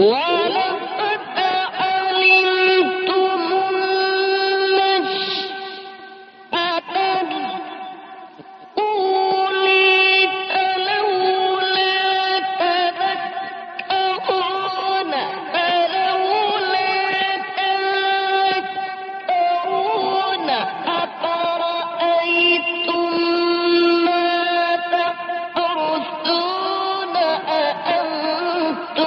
What?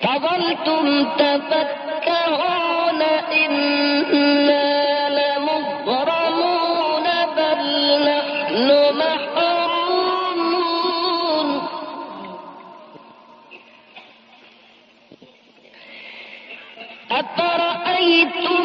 فظلتم تفكرون إنا لمغرمون بل نحن محرومون. أفرأيتم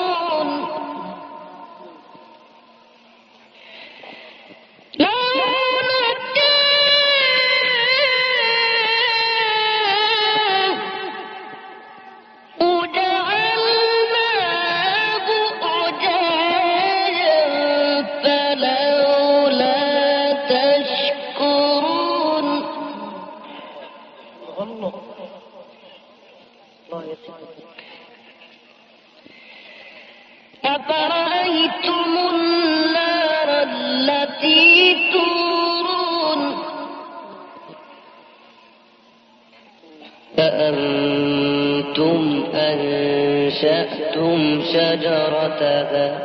أنتم أنشأتم شجرتها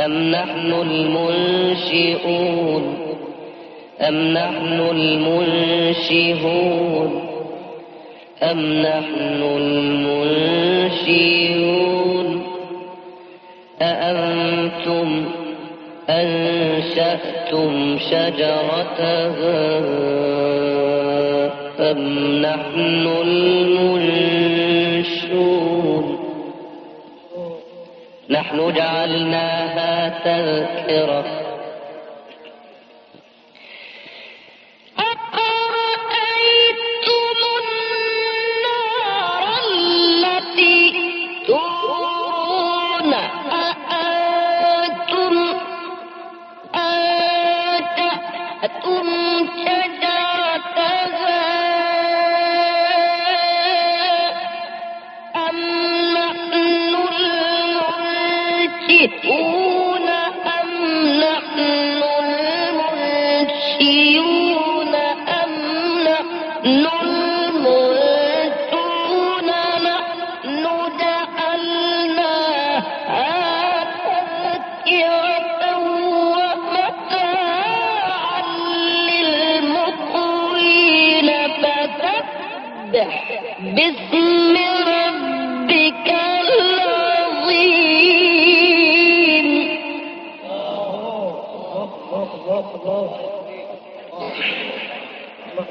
أم نحن المنشئون أم نحن المنشئون أم نحن المنشئون أأنتم أنشأتم شجرتها بل نحن المنشون نحن جعلناها تذكرة. سبح باسم ربك العظيم. الله الله الله الله الله